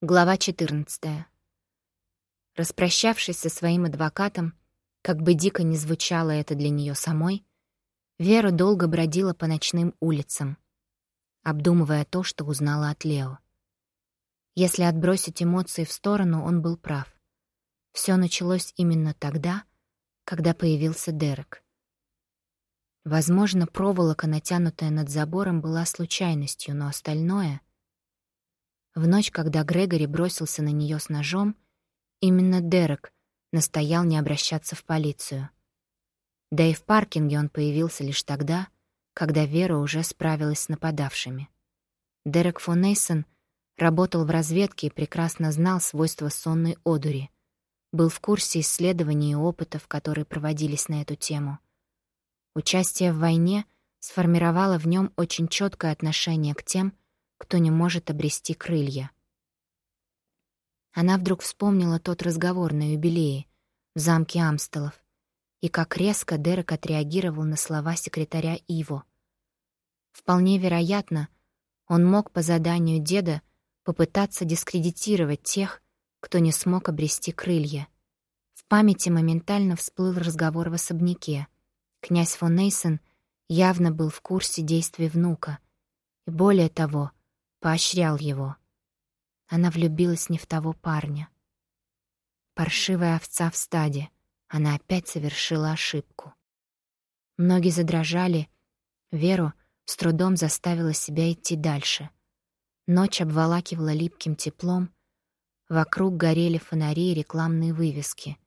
Глава 14. Распрощавшись со своим адвокатом, как бы дико не звучало это для нее самой, Вера долго бродила по ночным улицам, обдумывая то, что узнала от Лео. Если отбросить эмоции в сторону, он был прав. Все началось именно тогда, когда появился Дерек. Возможно, проволока, натянутая над забором, была случайностью, но остальное — в ночь, когда Грегори бросился на нее с ножом, именно Дерек настоял не обращаться в полицию. Да и в паркинге он появился лишь тогда, когда Вера уже справилась с нападавшими. Дерек фон Эйсон работал в разведке и прекрасно знал свойства сонной одури, был в курсе исследований и опытов, которые проводились на эту тему. Участие в войне сформировало в нем очень четкое отношение к тем, кто не может обрести крылья. Она вдруг вспомнила тот разговор на юбилее в замке Амстелов и как резко Дерек отреагировал на слова секретаря Иво. Вполне вероятно, он мог по заданию деда попытаться дискредитировать тех, кто не смог обрести крылья. В памяти моментально всплыл разговор в особняке. Князь фон Нейсон явно был в курсе действий внука. И более того, поощрял его. Она влюбилась не в того парня. Паршивая овца в стаде. Она опять совершила ошибку. Ноги задрожали. Веру с трудом заставила себя идти дальше. Ночь обволакивала липким теплом. Вокруг горели фонари и рекламные вывески.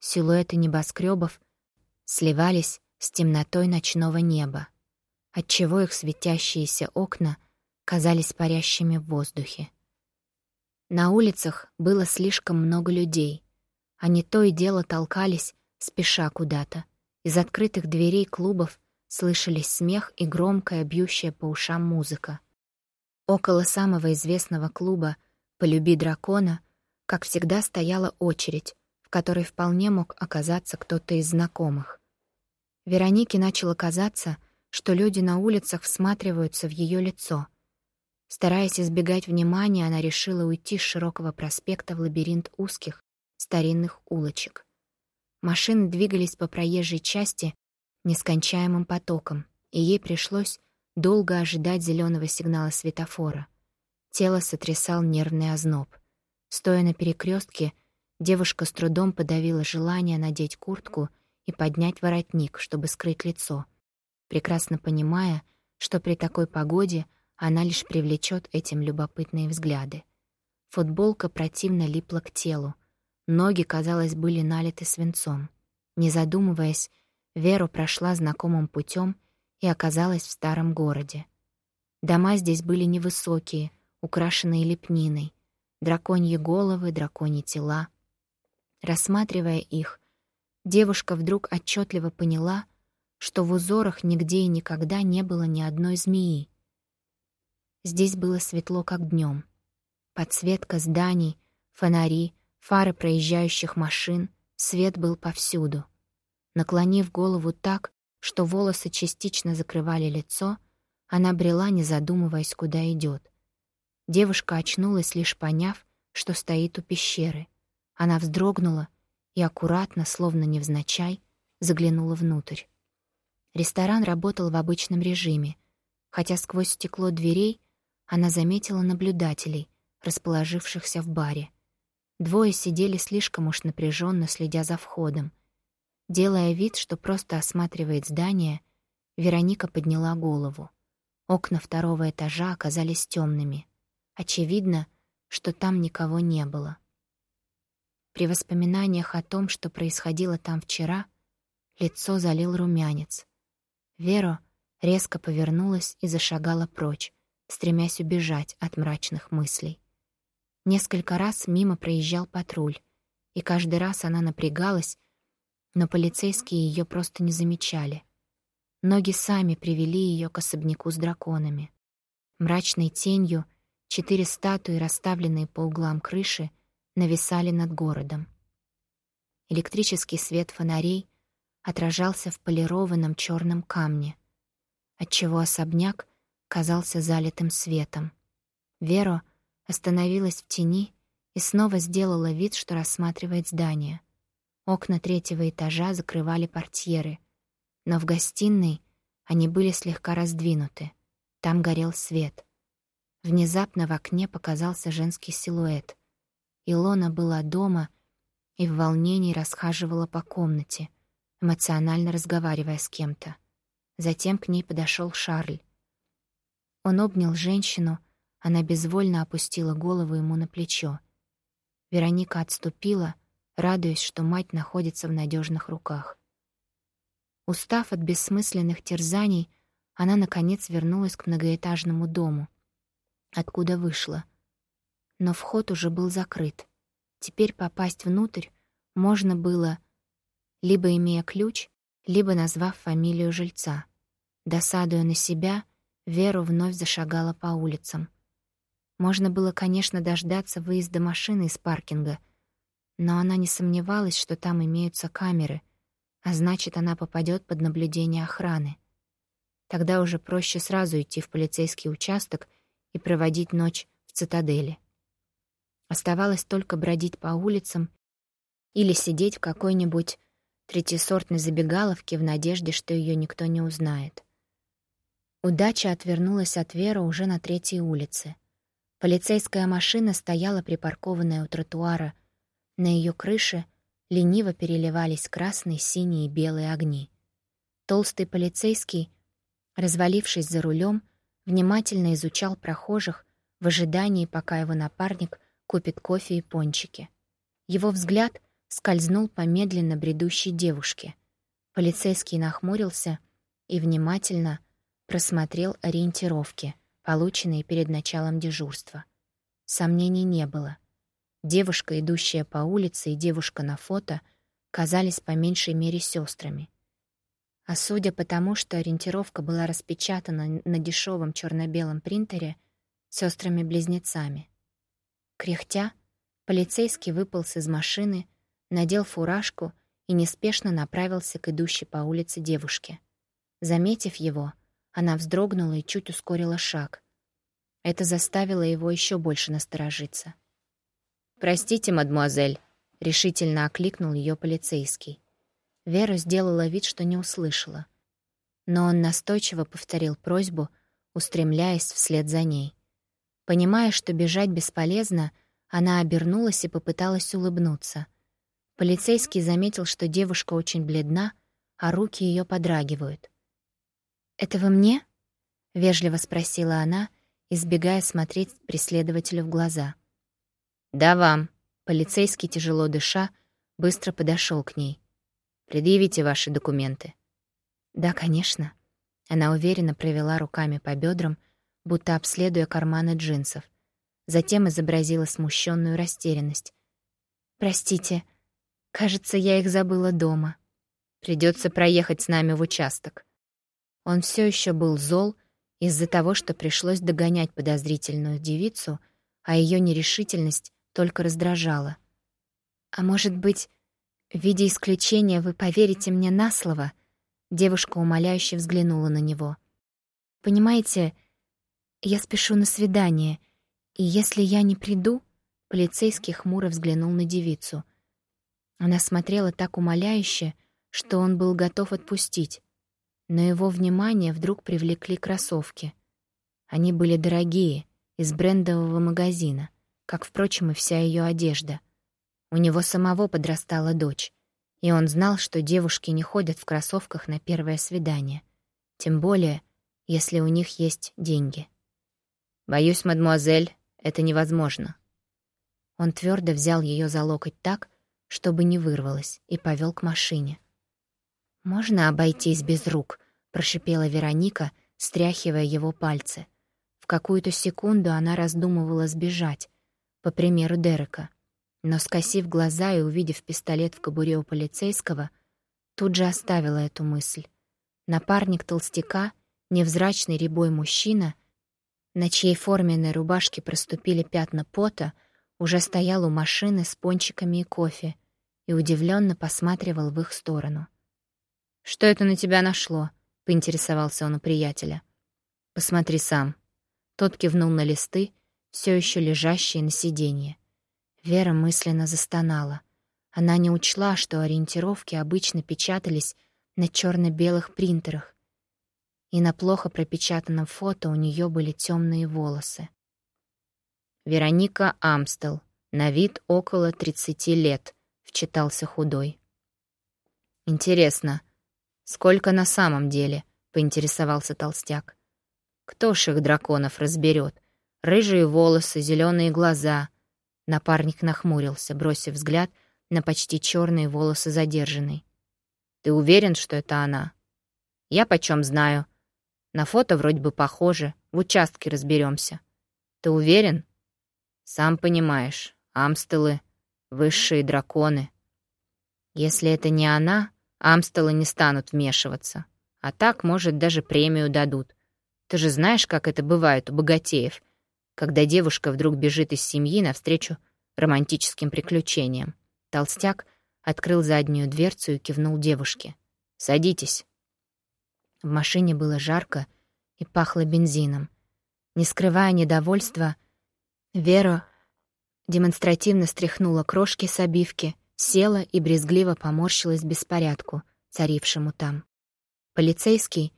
Силуэты небоскребов сливались с темнотой ночного неба, отчего их светящиеся окна казались парящими в воздухе. На улицах было слишком много людей. Они то и дело толкались, спеша куда-то. Из открытых дверей клубов слышались смех и громкая, бьющая по ушам музыка. Около самого известного клуба «Полюби дракона» как всегда стояла очередь, в которой вполне мог оказаться кто-то из знакомых. Веронике начало казаться, что люди на улицах всматриваются в ее лицо — Стараясь избегать внимания, она решила уйти с широкого проспекта в лабиринт узких, старинных улочек. Машины двигались по проезжей части нескончаемым потоком, и ей пришлось долго ожидать зеленого сигнала светофора. Тело сотрясал нервный озноб. Стоя на перекрестке, девушка с трудом подавила желание надеть куртку и поднять воротник, чтобы скрыть лицо, прекрасно понимая, что при такой погоде — она лишь привлечет этим любопытные взгляды. Футболка противно липла к телу. Ноги, казалось, были налиты свинцом. Не задумываясь, Веру прошла знакомым путем и оказалась в старом городе. Дома здесь были невысокие, украшенные лепниной. Драконьи головы, драконьи тела. Рассматривая их, девушка вдруг отчетливо поняла, что в узорах нигде и никогда не было ни одной змеи. Здесь было светло, как днем. Подсветка зданий, фонари, фары проезжающих машин, свет был повсюду. Наклонив голову так, что волосы частично закрывали лицо, она брела, не задумываясь, куда идет. Девушка очнулась, лишь поняв, что стоит у пещеры. Она вздрогнула и аккуратно, словно невзначай, заглянула внутрь. Ресторан работал в обычном режиме, хотя сквозь стекло дверей она заметила наблюдателей, расположившихся в баре. Двое сидели слишком уж напряженно, следя за входом. Делая вид, что просто осматривает здание, Вероника подняла голову. Окна второго этажа оказались темными. Очевидно, что там никого не было. При воспоминаниях о том, что происходило там вчера, лицо залил румянец. Вера резко повернулась и зашагала прочь, стремясь убежать от мрачных мыслей. Несколько раз мимо проезжал патруль, и каждый раз она напрягалась, но полицейские ее просто не замечали. Ноги сами привели ее к особняку с драконами. Мрачной тенью четыре статуи, расставленные по углам крыши, нависали над городом. Электрический свет фонарей отражался в полированном черном камне, отчего особняк казался залитым светом. Веро остановилась в тени и снова сделала вид, что рассматривает здание. Окна третьего этажа закрывали портьеры, но в гостиной они были слегка раздвинуты. Там горел свет. Внезапно в окне показался женский силуэт. Илона была дома и в волнении расхаживала по комнате, эмоционально разговаривая с кем-то. Затем к ней подошел Шарль. Он обнял женщину, она безвольно опустила голову ему на плечо. Вероника отступила, радуясь, что мать находится в надежных руках. Устав от бессмысленных терзаний, она, наконец, вернулась к многоэтажному дому, откуда вышла. Но вход уже был закрыт. Теперь попасть внутрь можно было, либо имея ключ, либо назвав фамилию жильца. Досадуя на себя, Веру вновь зашагала по улицам. Можно было, конечно, дождаться выезда машины из паркинга, но она не сомневалась, что там имеются камеры, а значит, она попадет под наблюдение охраны. Тогда уже проще сразу идти в полицейский участок и проводить ночь в цитадели. Оставалось только бродить по улицам или сидеть в какой-нибудь третьесортной забегаловке в надежде, что ее никто не узнает. Удача отвернулась от Веры уже на третьей улице. Полицейская машина стояла припаркованная у тротуара. На ее крыше лениво переливались красные, синие и белые огни. Толстый полицейский, развалившись за рулем, внимательно изучал прохожих в ожидании, пока его напарник купит кофе и пончики. Его взгляд скользнул по медленно бредущей девушке. Полицейский нахмурился и внимательно просмотрел ориентировки, полученные перед началом дежурства. Сомнений не было. Девушка, идущая по улице, и девушка на фото казались по меньшей мере сестрами. А судя по тому, что ориентировка была распечатана на дешевом черно-белом принтере, сестрами-близнецами. Кряхтя, полицейский выполз из машины, надел фуражку и неспешно направился к идущей по улице девушке. Заметив его, она вздрогнула и чуть ускорила шаг. Это заставило его еще больше насторожиться. «Простите, мадмуазель», — решительно окликнул ее полицейский. Вера сделала вид, что не услышала. Но он настойчиво повторил просьбу, устремляясь вслед за ней. Понимая, что бежать бесполезно, она обернулась и попыталась улыбнуться. Полицейский заметил, что девушка очень бледна, а руки ее подрагивают. «Это вы мне?» — вежливо спросила она, избегая смотреть преследователю в глаза. «Да вам», — полицейский, тяжело дыша, быстро подошел к ней. «Предъявите ваши документы». «Да, конечно». Она уверенно провела руками по бедрам, будто обследуя карманы джинсов. Затем изобразила смущенную растерянность. «Простите, кажется, я их забыла дома. Придется проехать с нами в участок». Он все еще был зол из-за того, что пришлось догонять подозрительную девицу, а ее нерешительность только раздражала. «А может быть, в виде исключения вы поверите мне на слово?» Девушка умоляюще взглянула на него. «Понимаете, я спешу на свидание, и если я не приду...» Полицейский хмуро взглянул на девицу. Она смотрела так умоляюще, что он был готов отпустить но его внимание вдруг привлекли кроссовки. Они были дорогие, из брендового магазина, как, впрочем, и вся ее одежда. У него самого подрастала дочь, и он знал, что девушки не ходят в кроссовках на первое свидание, тем более, если у них есть деньги. «Боюсь, мадмуазель, это невозможно». Он твердо взял ее за локоть так, чтобы не вырвалась, и повел к машине. «Можно обойтись без рук?» — прошипела Вероника, стряхивая его пальцы. В какую-то секунду она раздумывала сбежать, по примеру Дерека. Но, скосив глаза и увидев пистолет в кобуре у полицейского, тут же оставила эту мысль. Напарник толстяка, невзрачный рябой мужчина, на чьей форменной рубашке проступили пятна пота, уже стоял у машины с пончиками и кофе и удивленно посматривал в их сторону. «Что это на тебя нашло?» — поинтересовался он у приятеля. «Посмотри сам». Тот кивнул на листы, все еще лежащие на сиденье. Вера мысленно застонала. Она не учла, что ориентировки обычно печатались на черно-белых принтерах, и на плохо пропечатанном фото у нее были темные волосы. Вероника Амстел, на вид около 30 лет, вчитался худой. Интересно, сколько на самом деле? поинтересовался толстяк. Кто ж их драконов разберет? Рыжие волосы, зеленые глаза. Напарник нахмурился, бросив взгляд на почти черные волосы задержанной. Ты уверен, что это она? Я почем знаю. На фото вроде бы похоже. В участке разберемся. Ты уверен? Сам понимаешь, амстелы — высшие драконы. Если это не она, амстелы не станут вмешиваться. А так, может, даже премию дадут. Ты же знаешь, как это бывает у богатеев, когда девушка вдруг бежит из семьи навстречу романтическим приключениям. Толстяк открыл заднюю дверцу и кивнул девушке. «Садитесь». В машине было жарко и пахло бензином. Не скрывая недовольства, Вера демонстративно стряхнула крошки с обивки, села и брезгливо поморщилась беспорядку, царившему там. Полицейский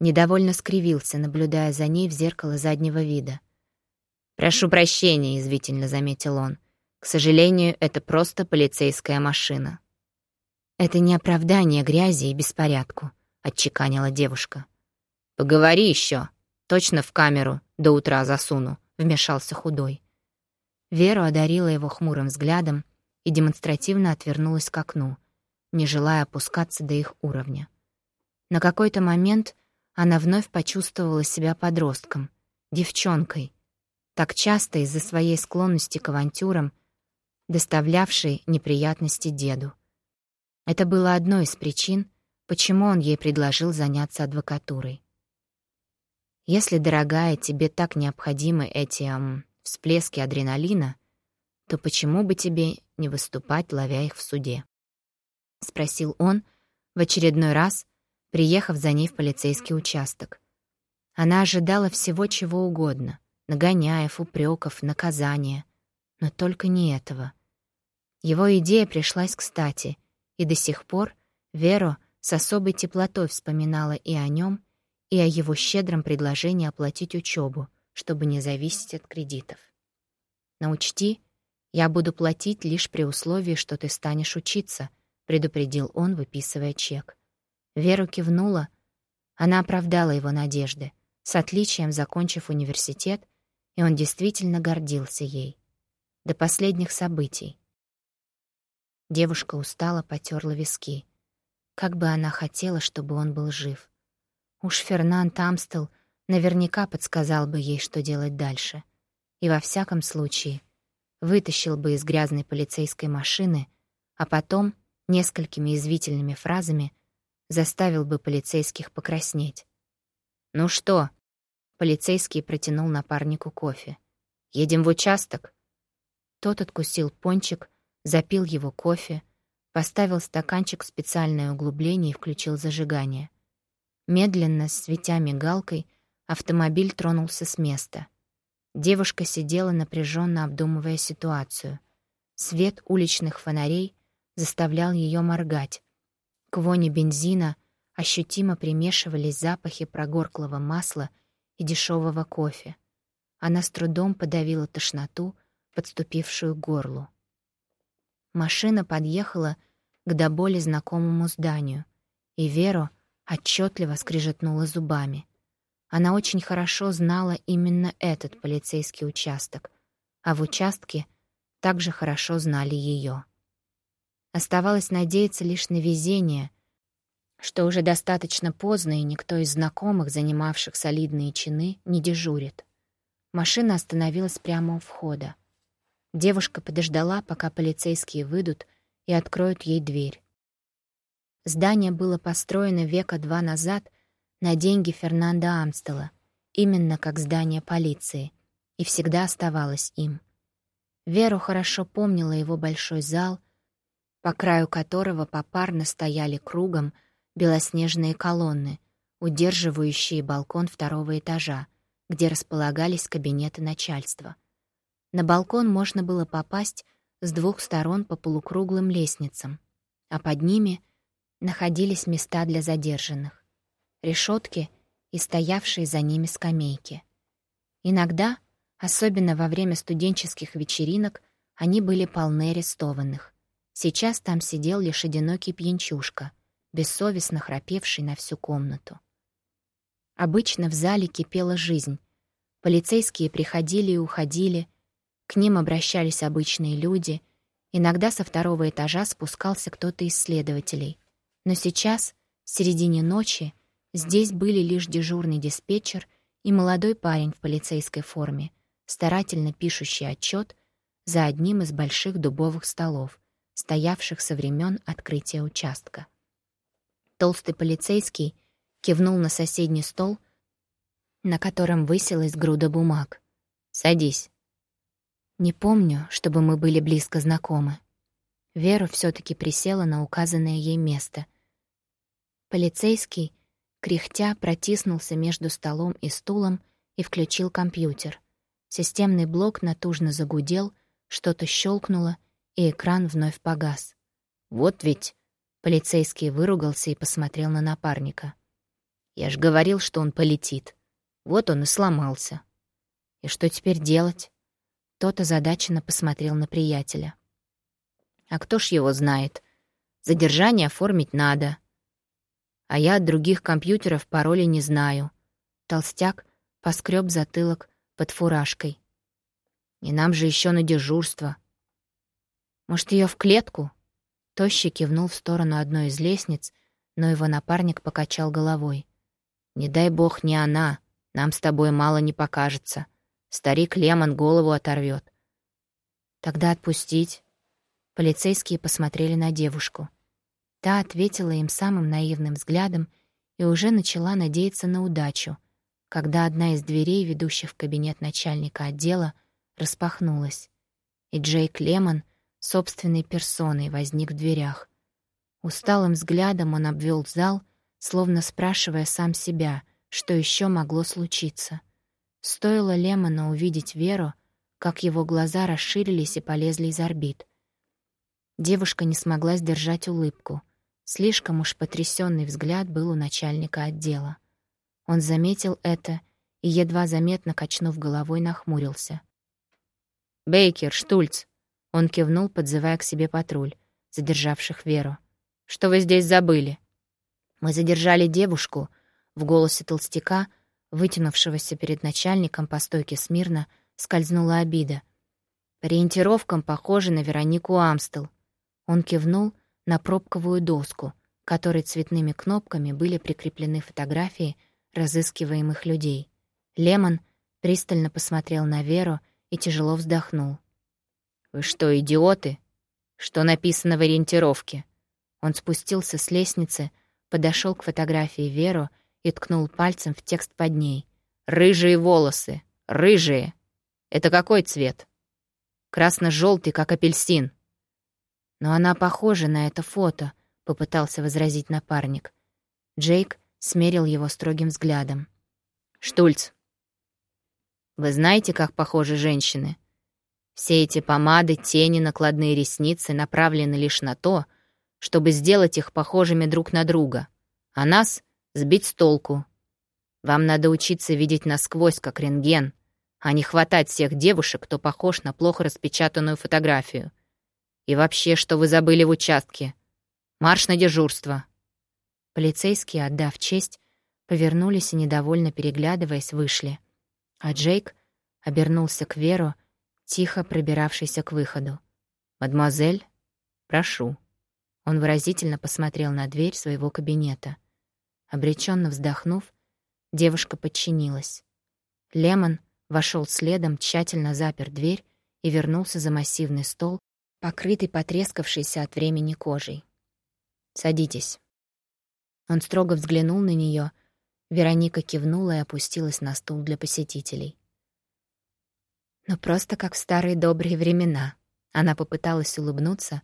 недовольно скривился, наблюдая за ней в зеркало заднего вида. «Прошу прощения», — извительно заметил он. К сожалению, это просто полицейская машина. «Это не оправдание грязи и беспорядку», — отчеканила девушка. «Поговори еще. Точно в камеру до утра засуну», — вмешался худой. Вера одарила его хмурым взглядом и демонстративно отвернулась к окну, не желая опускаться до их уровня. На какой-то момент она вновь почувствовала себя подростком, девчонкой. Так часто из-за своей склонности к авантюрам доставлявшей неприятности деду. Это было одной из причин, почему он ей предложил заняться адвокатурой. Если, дорогая, тебе так необходимы эти эм, всплески адреналина, то почему бы тебе не выступать, ловя их в суде? Спросил он в очередной раз, приехав за ней в полицейский участок. Она ожидала всего чего угодно — нагоняев, упреков, наказания. Но только не этого. Его идея пришлась кстати, и до сих пор Веро с особой теплотой вспоминала и о нем, и о его щедром предложении оплатить учебу, чтобы не зависеть от кредитов. «Но учти, я буду платить лишь при условии, что ты станешь учиться», предупредил он, выписывая чек. Веру кивнула. Она оправдала его надежды, с отличием закончив университет, и он действительно гордился ей. До последних событий. Девушка устало потерла виски. Как бы она хотела, чтобы он был жив. Уж Фернанд Амстел наверняка подсказал бы ей, что делать дальше. И во всяком случае вытащил бы из грязной полицейской машины, а потом несколькими извительными фразами заставил бы полицейских покраснеть. «Ну что?» — полицейский протянул напарнику кофе. «Едем в участок?» Тот откусил пончик, запил его кофе, поставил стаканчик в специальное углубление и включил зажигание. Медленно, светя мигалкой, автомобиль тронулся с места. Девушка сидела напряженно обдумывая ситуацию. Свет уличных фонарей заставлял ее моргать. К воне бензина ощутимо примешивались запахи прогорклого масла и дешевого кофе. Она с трудом подавила тошноту, подступившую к горлу. Машина подъехала к до боли знакомому зданию, и Веру отчетливо скрижетнула зубами. Она очень хорошо знала именно этот полицейский участок, а в участке также хорошо знали ее. Оставалось надеяться лишь на везение, что уже достаточно поздно, и никто из знакомых, занимавших солидные чины, не дежурит. Машина остановилась прямо у входа. Девушка подождала, пока полицейские выйдут и откроют ей дверь. Здание было построено века два назад на деньги Фернанда Амстела, именно как здание полиции, и всегда оставалось им. Веру хорошо помнила его большой зал, по краю которого попарно стояли кругом белоснежные колонны, удерживающие балкон второго этажа, где располагались кабинеты начальства — На балкон можно было попасть с двух сторон по полукруглым лестницам, а под ними находились места для задержанных, решетки и стоявшие за ними скамейки. Иногда, особенно во время студенческих вечеринок, они были полны арестованных. Сейчас там сидел лишь одинокий пьянчушка, бессовестно храпевший на всю комнату. Обычно в зале кипела жизнь. Полицейские приходили и уходили, к ним обращались обычные люди, иногда со второго этажа спускался кто-то из следователей. Но сейчас, в середине ночи, здесь были лишь дежурный диспетчер и молодой парень в полицейской форме, старательно пишущий отчет за одним из больших дубовых столов, стоявших со времен открытия участка. Толстый полицейский кивнул на соседний стол, на котором высилась груда бумаг. «Садись». Не помню, чтобы мы были близко знакомы. Вера все таки присела на указанное ей место. Полицейский, кряхтя, протиснулся между столом и стулом и включил компьютер. Системный блок натужно загудел, что-то щелкнуло, и экран вновь погас. «Вот ведь...» — полицейский выругался и посмотрел на напарника. «Я ж говорил, что он полетит. Вот он и сломался. И что теперь делать?» Тот озадаченно посмотрел на приятеля. «А кто ж его знает? Задержание оформить надо. А я от других компьютеров пароли не знаю». Толстяк поскреб затылок под фуражкой. И нам же еще на дежурство. Может, ее в клетку?» Тощий кивнул в сторону одной из лестниц, но его напарник покачал головой. «Не дай бог не она, нам с тобой мало не покажется. Старик Лемон голову оторвет. «Тогда отпустить?» Полицейские посмотрели на девушку. Та ответила им самым наивным взглядом и уже начала надеяться на удачу, когда одна из дверей, ведущих в кабинет начальника отдела, распахнулась, и Джейк Лемон собственной персоной возник в дверях. Усталым взглядом он обвел зал, словно спрашивая сам себя, что еще могло случиться. Стоило Лемону увидеть Веру, как его глаза расширились и полезли из орбит. Девушка не смогла сдержать улыбку. Слишком уж потрясенный взгляд был у начальника отдела. Он заметил это и, едва заметно качнув головой, нахмурился. «Бейкер, Штульц!» Он кивнул, подзывая к себе патруль, задержавших Веру. «Что вы здесь забыли?» «Мы задержали девушку», — в голосе толстяка, вытянувшегося перед начальником по стойке смирно, скользнула обида. По ориентировкам похоже на Веронику Амстел. Он кивнул на пробковую доску, которой цветными кнопками были прикреплены фотографии разыскиваемых людей. Лемон пристально посмотрел на Веру и тяжело вздохнул. «Вы что, идиоты? Что написано в ориентировке?» Он спустился с лестницы, подошел к фотографии Веру и ткнул пальцем в текст под ней. «Рыжие волосы! Рыжие! Это какой цвет?» «Красно-желтый, как апельсин». «Но она похожа на это фото», — попытался возразить напарник. Джейк смерил его строгим взглядом. «Штульц, вы знаете, как похожи женщины? Все эти помады, тени, накладные ресницы направлены лишь на то, чтобы сделать их похожими друг на друга, а нас сбить с толку. Вам надо учиться видеть насквозь, как рентген, а не хватать всех девушек, кто похож на плохо распечатанную фотографию. И вообще, что вы забыли в участке? Марш на дежурство. Полицейские, отдав честь, повернулись и, недовольно переглядываясь, вышли а Джейк обернулся к Веру, тихо пробиравшейся к выходу. «Мадемуазель, прошу». Он выразительно посмотрел на дверь своего кабинета. Обреченно вздохнув, девушка подчинилась. Лемон вошел следом, тщательно запер дверь и вернулся за массивный стол, покрытый потрескавшейся от времени кожей. «Садитесь». Он строго взглянул на нее Вероника кивнула и опустилась на стул для посетителей. «Ну, просто как в старые добрые времена». Она попыталась улыбнуться,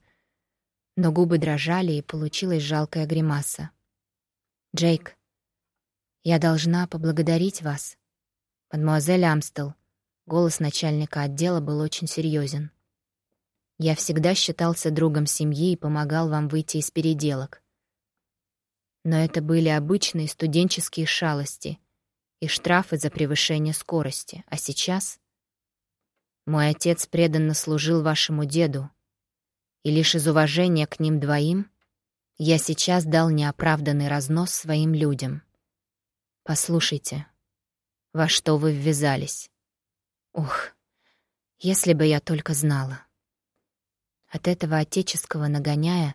но губы дрожали, и получилась жалкая гримаса. «Джейк, я должна поблагодарить вас. Мадемуазель Амстел, Голос начальника отдела был очень серьезен. «Я всегда считался другом семьи и помогал вам выйти из переделок. Но это были обычные студенческие шалости и штрафы за превышение скорости. А сейчас... Мой отец преданно служил вашему деду, и лишь из уважения к ним двоим я сейчас дал неоправданный разнос своим людям. Послушайте, во что вы ввязались. Ух, если бы я только знала. От этого отеческого нагоняя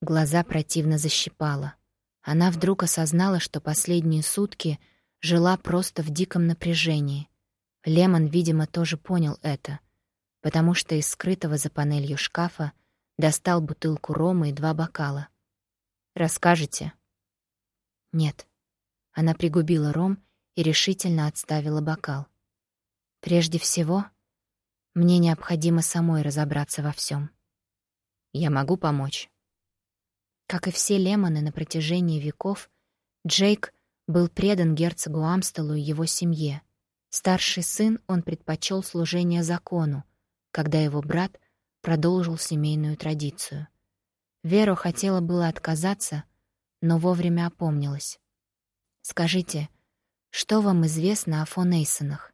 глаза противно защипала. Она вдруг осознала, что последние сутки жила просто в диком напряжении. Лемон, видимо, тоже понял это, потому что из скрытого за панелью шкафа достал бутылку рома и два бокала. «Расскажете?» «Нет». Она пригубила ром и решительно отставила бокал. Прежде всего, мне необходимо самой разобраться во всем. Я могу помочь. Как и все Лемоны на протяжении веков, Джейк был предан герцогу Амстелу и его семье. Старший сын он предпочел служение закону, когда его брат продолжил семейную традицию. Вера хотела было отказаться, но вовремя опомнилась. «Скажите, что вам известно о фон Эйсонах?»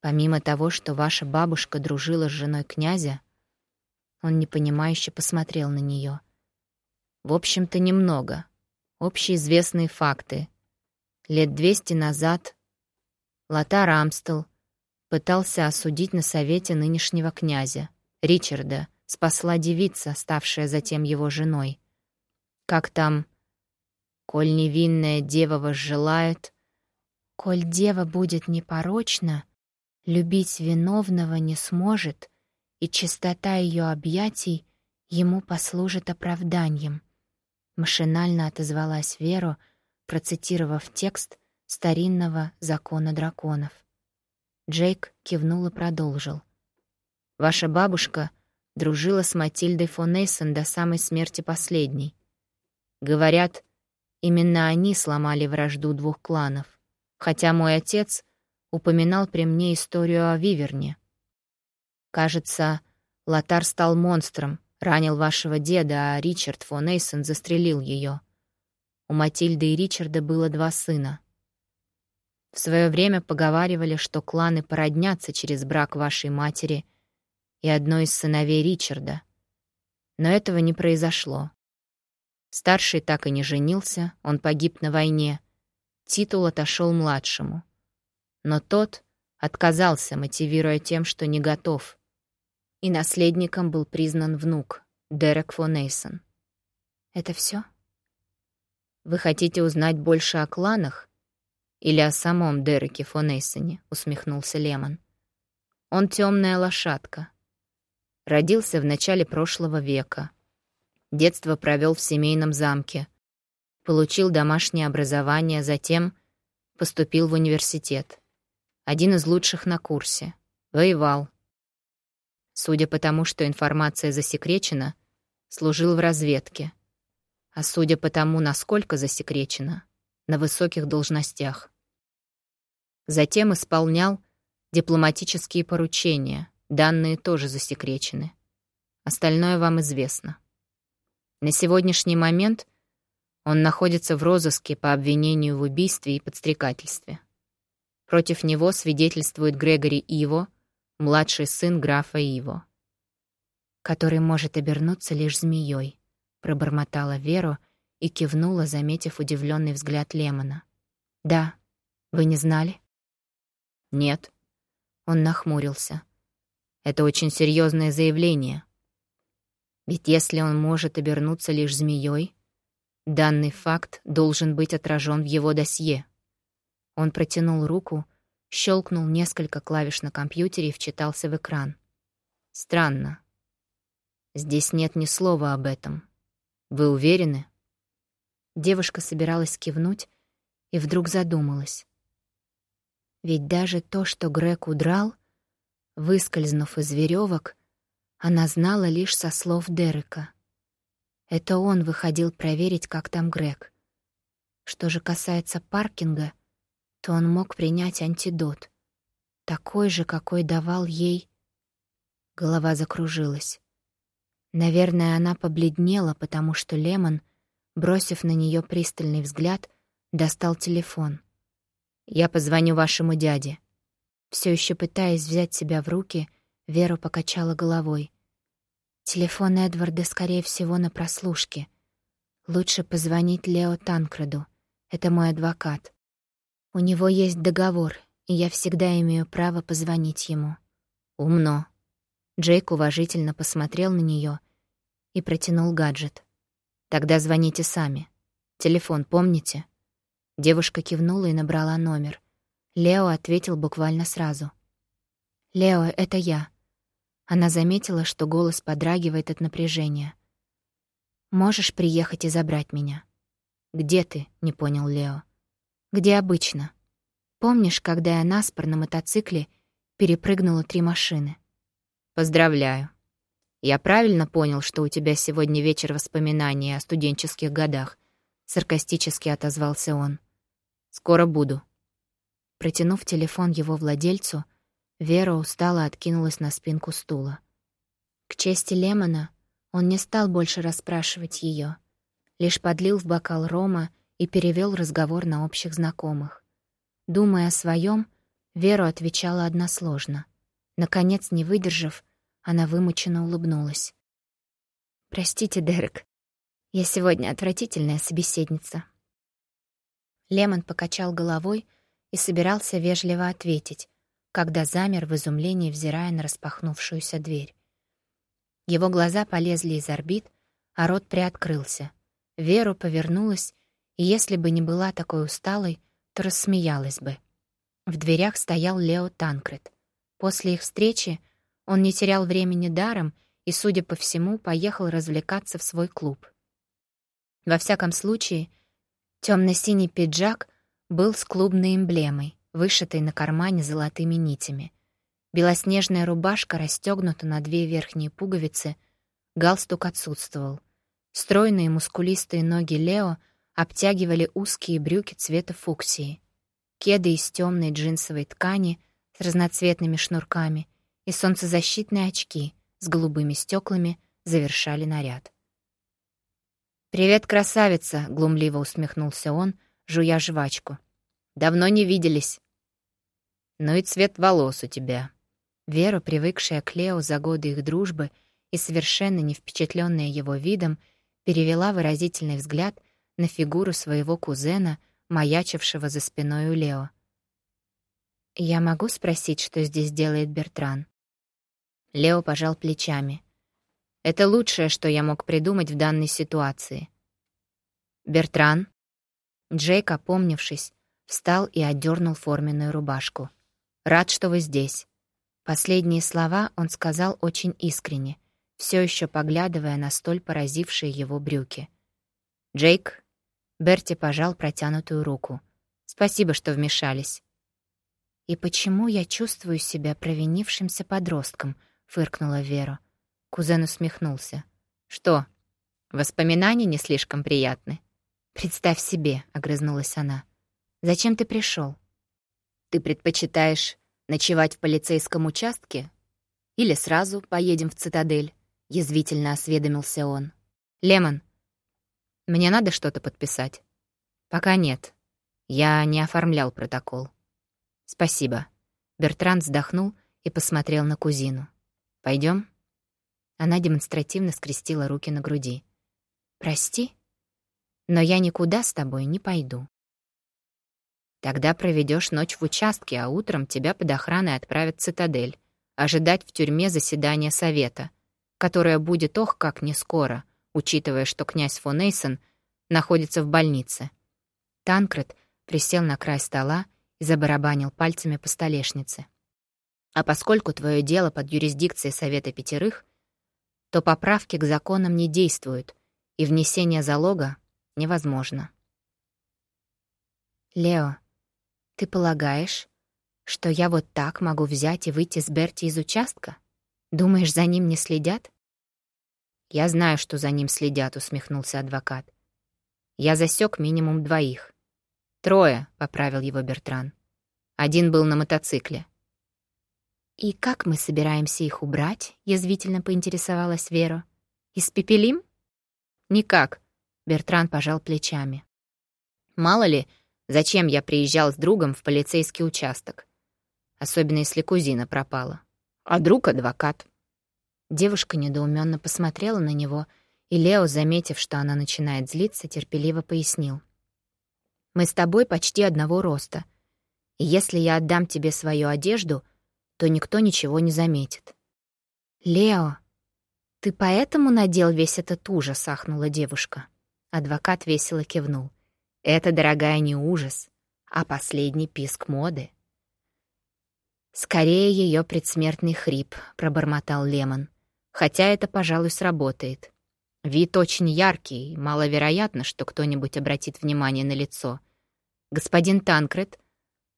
Помимо того, что ваша бабушка дружила с женой князя, он непонимающе посмотрел на нее. В общем-то, немного. Общеизвестные факты. Лет двести назад Лотар Амстел пытался осудить на совете нынешнего князя, Ричарда, спасла девица, ставшая затем его женой. Как там? «Коль невинная дева возжелает...» «Коль дева будет непорочна, Любить виновного не сможет, и чистота ее объятий ему послужит оправданием. Машинально отозвалась Веру, процитировав текст старинного закона драконов. Джейк кивнул и продолжил. «Ваша бабушка дружила с Матильдой фон Эйсон до самой смерти последней. Говорят, именно они сломали вражду двух кланов, хотя мой отец — упоминал при мне историю о Виверне. Кажется, Лотар стал монстром, ранил вашего деда, а Ричард фон Эйсон застрелил ее. У Матильды и Ричарда было два сына. В свое время поговаривали, что кланы породнятся через брак вашей матери и одной из сыновей Ричарда. Но этого не произошло. Старший так и не женился, он погиб на войне. Титул отошел младшему — но тот отказался, мотивируя тем, что не готов. И наследником был признан внук, Дерек фон Эйсон. Это все? Вы хотите узнать больше о кланах? Или о самом Дереке фон Эйсоне? Усмехнулся Лемон. Он темная лошадка. Родился в начале прошлого века. Детство провел в семейном замке. Получил домашнее образование, затем поступил в университет. Один из лучших на курсе. Воевал. Судя по тому, что информация засекречена, служил в разведке. А судя по тому, насколько засекречена, на высоких должностях. Затем исполнял дипломатические поручения, данные тоже засекречены. Остальное вам известно. На сегодняшний момент он находится в розыске по обвинению в убийстве и подстрекательстве. Против него свидетельствует Грегори Иво, младший сын графа Иво. «Который может обернуться лишь змеей», — пробормотала Веру и кивнула, заметив удивленный взгляд Лемона. «Да, вы не знали?» «Нет». Он нахмурился. «Это очень серьезное заявление. Ведь если он может обернуться лишь змеей, данный факт должен быть отражен в его досье». Он протянул руку, щелкнул несколько клавиш на компьютере и вчитался в экран. «Странно. Здесь нет ни слова об этом. Вы уверены?» Девушка собиралась кивнуть и вдруг задумалась. Ведь даже то, что Грег удрал, выскользнув из веревок, она знала лишь со слов Дерека. Это он выходил проверить, как там Грег. Что же касается паркинга — то он мог принять антидот. Такой же, какой давал ей... Голова закружилась. Наверное, она побледнела, потому что Лемон, бросив на нее пристальный взгляд, достал телефон. «Я позвоню вашему дяде». Все еще пытаясь взять себя в руки, Вера покачала головой. Телефон Эдварда, скорее всего, на прослушке. Лучше позвонить Лео Танкреду. Это мой адвокат. У него есть договор, и я всегда имею право позвонить ему. Умно. Джейк уважительно посмотрел на нее и протянул гаджет. «Тогда звоните сами. Телефон помните?» Девушка кивнула и набрала номер. Лео ответил буквально сразу. «Лео, это я». Она заметила, что голос подрагивает от напряжения. «Можешь приехать и забрать меня?» «Где ты?» — не понял Лео. «Где обычно. Помнишь, когда я наспор на мотоцикле перепрыгнула три машины?» «Поздравляю. Я правильно понял, что у тебя сегодня вечер воспоминаний о студенческих годах?» Саркастически отозвался он. «Скоро буду». Протянув телефон его владельцу, Вера устало откинулась на спинку стула. К чести Лемона он не стал больше расспрашивать ее, лишь подлил в бокал рома и перевел разговор на общих знакомых. Думая о своем, Веру отвечала односложно. Наконец, не выдержав, она вымученно улыбнулась. «Простите, Дерек, я сегодня отвратительная собеседница». Лемон покачал головой и собирался вежливо ответить, когда замер в изумлении, взирая на распахнувшуюся дверь. Его глаза полезли из орбит, а рот приоткрылся. Веру повернулась, и если бы не была такой усталой, то рассмеялась бы. В дверях стоял Лео Танкред. После их встречи он не терял времени даром и, судя по всему, поехал развлекаться в свой клуб. Во всяком случае, темно-синий пиджак был с клубной эмблемой, вышитой на кармане золотыми нитями. Белоснежная рубашка расстегнута на две верхние пуговицы, галстук отсутствовал. Стройные мускулистые ноги Лео обтягивали узкие брюки цвета фуксии. Кеды из темной джинсовой ткани с разноцветными шнурками и солнцезащитные очки с голубыми стеклами завершали наряд. «Привет, красавица!» — глумливо усмехнулся он, жуя жвачку. «Давно не виделись». «Ну и цвет волос у тебя», Вера, привыкшая к Лео за годы их дружбы и совершенно не впечатленная его видом, перевела выразительный взгляд на фигуру своего кузена, маячившего за спиной у Лео. «Я могу спросить, что здесь делает Бертран?» Лео пожал плечами. «Это лучшее, что я мог придумать в данной ситуации». «Бертран?» Джейк, опомнившись, встал и отдернул форменную рубашку. «Рад, что вы здесь. Последние слова он сказал очень искренне, все еще поглядывая на столь поразившие его брюки. «Джейк?» Берти пожал протянутую руку. «Спасибо, что вмешались». «И почему я чувствую себя провинившимся подростком?» — фыркнула Вера. Кузен усмехнулся. «Что, воспоминания не слишком приятны?» «Представь себе», — огрызнулась она. «Зачем ты пришел? «Ты предпочитаешь Ночевать в полицейском участке? Или сразу поедем в цитадель?» — язвительно осведомился он. «Лемон, мне надо что-то подписать?» «Пока нет. Я не оформлял протокол». «Спасибо». Бертран вздохнул и посмотрел на кузину. Пойдем? Она демонстративно скрестила руки на груди. «Прости, но я никуда с тобой не пойду». Тогда проведешь ночь в участке, а утром тебя под охраной отправят в цитадель, ожидать в тюрьме заседания совета, которое будет ох как не скоро, учитывая, что князь фон Эйсон находится в больнице. Танкред присел на край стола и забарабанил пальцами по столешнице. А поскольку твое дело под юрисдикцией Совета Пятерых, то поправки к законам не действуют, и внесение залога невозможно. Лео, «Ты полагаешь, что я вот так могу взять и выйти с Берти из участка? Думаешь, за ним не следят?» «Я знаю, что за ним следят», — усмехнулся адвокат. «Я засек минимум двоих». «Трое», — поправил его Бертран. «Один был на мотоцикле». «И как мы собираемся их убрать?» — язвительно поинтересовалась Вера. «Испепелим?» «Никак», — Бертран пожал плечами. «Мало ли, зачем я приезжал с другом в полицейский участок. Особенно если кузина пропала. А друг — адвокат». Девушка недоуменно посмотрела на него, и Лео, заметив, что она начинает злиться, терпеливо пояснил. «Мы с тобой почти одного роста. И если я отдам тебе свою одежду — то никто ничего не заметит. «Лео, ты поэтому надел весь этот ужас?» — ахнула девушка. Адвокат весело кивнул. «Это, дорогая, не ужас, а последний писк моды». «Скорее ее предсмертный хрип», — пробормотал Лемон. «Хотя это, пожалуй, сработает. Вид очень яркий, маловероятно, что кто-нибудь обратит внимание на лицо. Господин Танкред,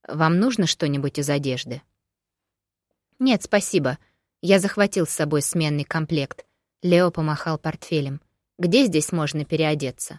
вам нужно что-нибудь из одежды?» «Нет, спасибо. Я захватил с собой сменный комплект». Лео помахал портфелем. «Где здесь можно переодеться?»